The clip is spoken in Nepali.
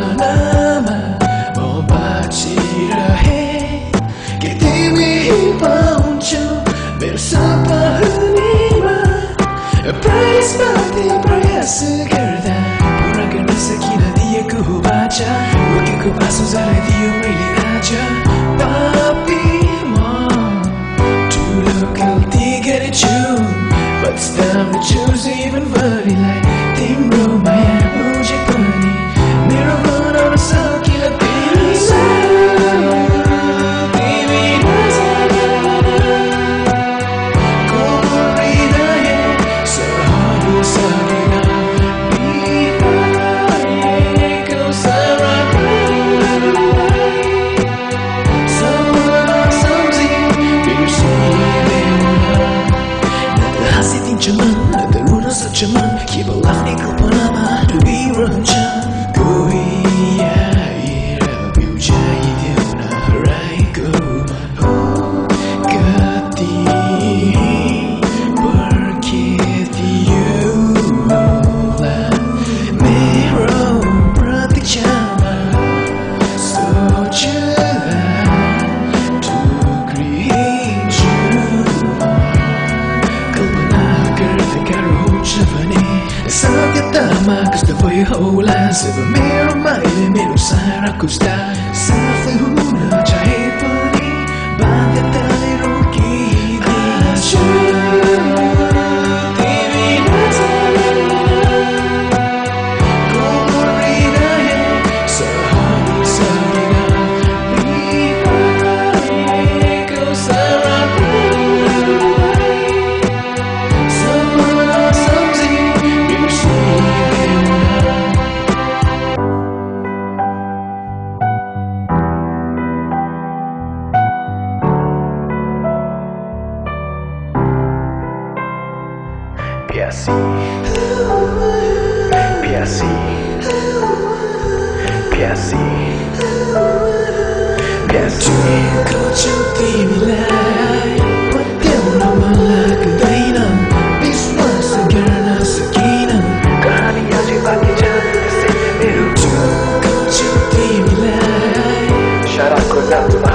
मामा म बाँचिरहे कि तिमी पाउँछौ मेरो सपनीमा प्रयासमा त्यो प्रयास गर्दा पुरा गर्न सकिन दिएको हो बाचा उकेको बासो जलाइदियो मैले आज तापी म ठुलो गल्ती गरेछु But it's time to choose it Tama, gusto ko'y haulan Sa pamiro, mailimilong sarap kusta Sa fluid Piaci. Piaci. Piaci. Piaci. Can't you feel like what they were like a dana? This was a girl as a kina. Kahaniyan si Baki Chan, ese mero. Can't you feel like? Shut up,